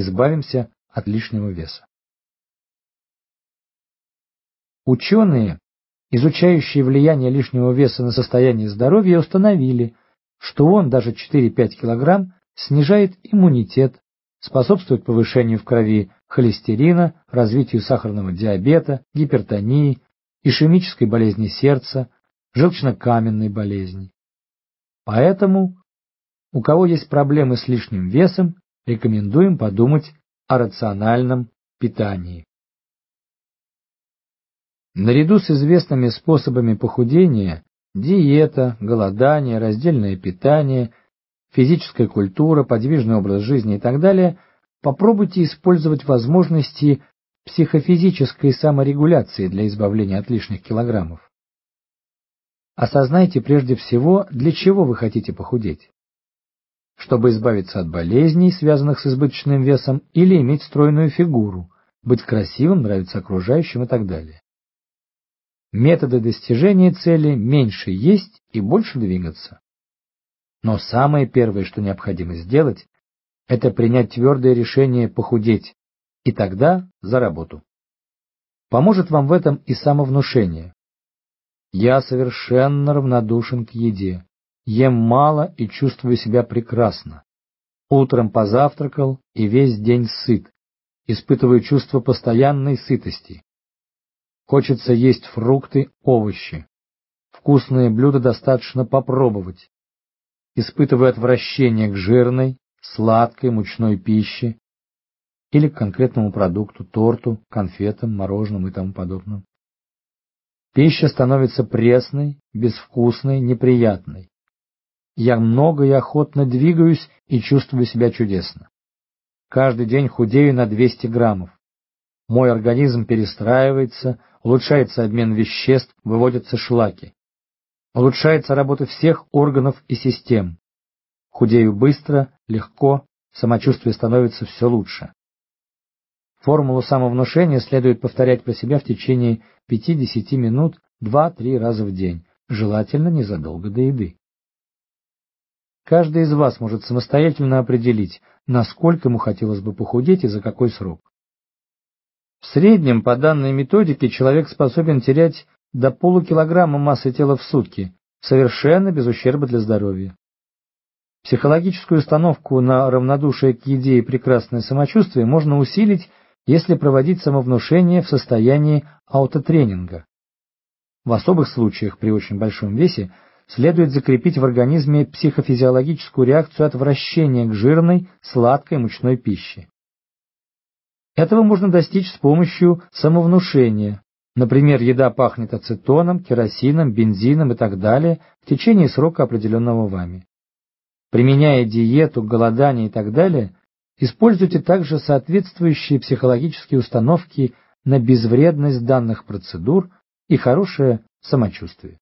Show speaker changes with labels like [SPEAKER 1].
[SPEAKER 1] избавимся от лишнего веса. Ученые, изучающие влияние лишнего веса на состояние здоровья, установили, что он даже 4-5 кг снижает иммунитет, способствует повышению в крови холестерина, развитию сахарного диабета, гипертонии, ишемической болезни сердца, желчно-каменной болезни. Поэтому, у кого есть проблемы с лишним весом, рекомендуем подумать о рациональном питании. Наряду с известными способами похудения – диета, голодание, раздельное питание, физическая культура, подвижный образ жизни и так далее – попробуйте использовать возможности психофизической саморегуляции для избавления от лишних килограммов. Осознайте прежде всего, для чего вы хотите похудеть. Чтобы избавиться от болезней, связанных с избыточным весом, или иметь стройную фигуру, быть красивым, нравиться окружающим и так далее. Методы достижения цели меньше есть и больше двигаться. Но самое первое, что необходимо сделать, это принять твердое решение похудеть, и тогда за работу. Поможет вам в этом и самовнушение. Я совершенно равнодушен к еде. Ем мало и чувствую себя прекрасно. Утром позавтракал и весь день сыт. Испытываю чувство постоянной сытости. Хочется есть фрукты, овощи. Вкусные блюда достаточно попробовать. Испытываю отвращение к жирной, сладкой, мучной пище или к конкретному продукту, торту, конфетам, мороженому и тому подобному. Пища становится пресной, безвкусной, неприятной. Я много и охотно двигаюсь и чувствую себя чудесно. Каждый день худею на 200 граммов. Мой организм перестраивается, улучшается обмен веществ, выводятся шлаки. Улучшается работа всех органов и систем. Худею быстро, легко, самочувствие становится все лучше. Формулу самовнушения следует повторять про себя в течение 5-10 минут 2-3 раза в день, желательно незадолго до еды. Каждый из вас может самостоятельно определить, насколько ему хотелось бы похудеть и за какой срок. В среднем, по данной методике, человек способен терять до полукилограмма массы тела в сутки, совершенно без ущерба для здоровья. Психологическую установку на равнодушие к еде и прекрасное самочувствие можно усилить, если проводить самовнушение в состоянии аутотренинга. В особых случаях при очень большом весе следует закрепить в организме психофизиологическую реакцию отвращения к жирной, сладкой мучной пище. Этого можно достичь с помощью самовнушения. Например, еда пахнет ацетоном, керосином, бензином и так далее в течение срока, определенного вами. Применяя диету, голодание и так далее, используйте также соответствующие психологические установки на безвредность данных процедур и хорошее самочувствие.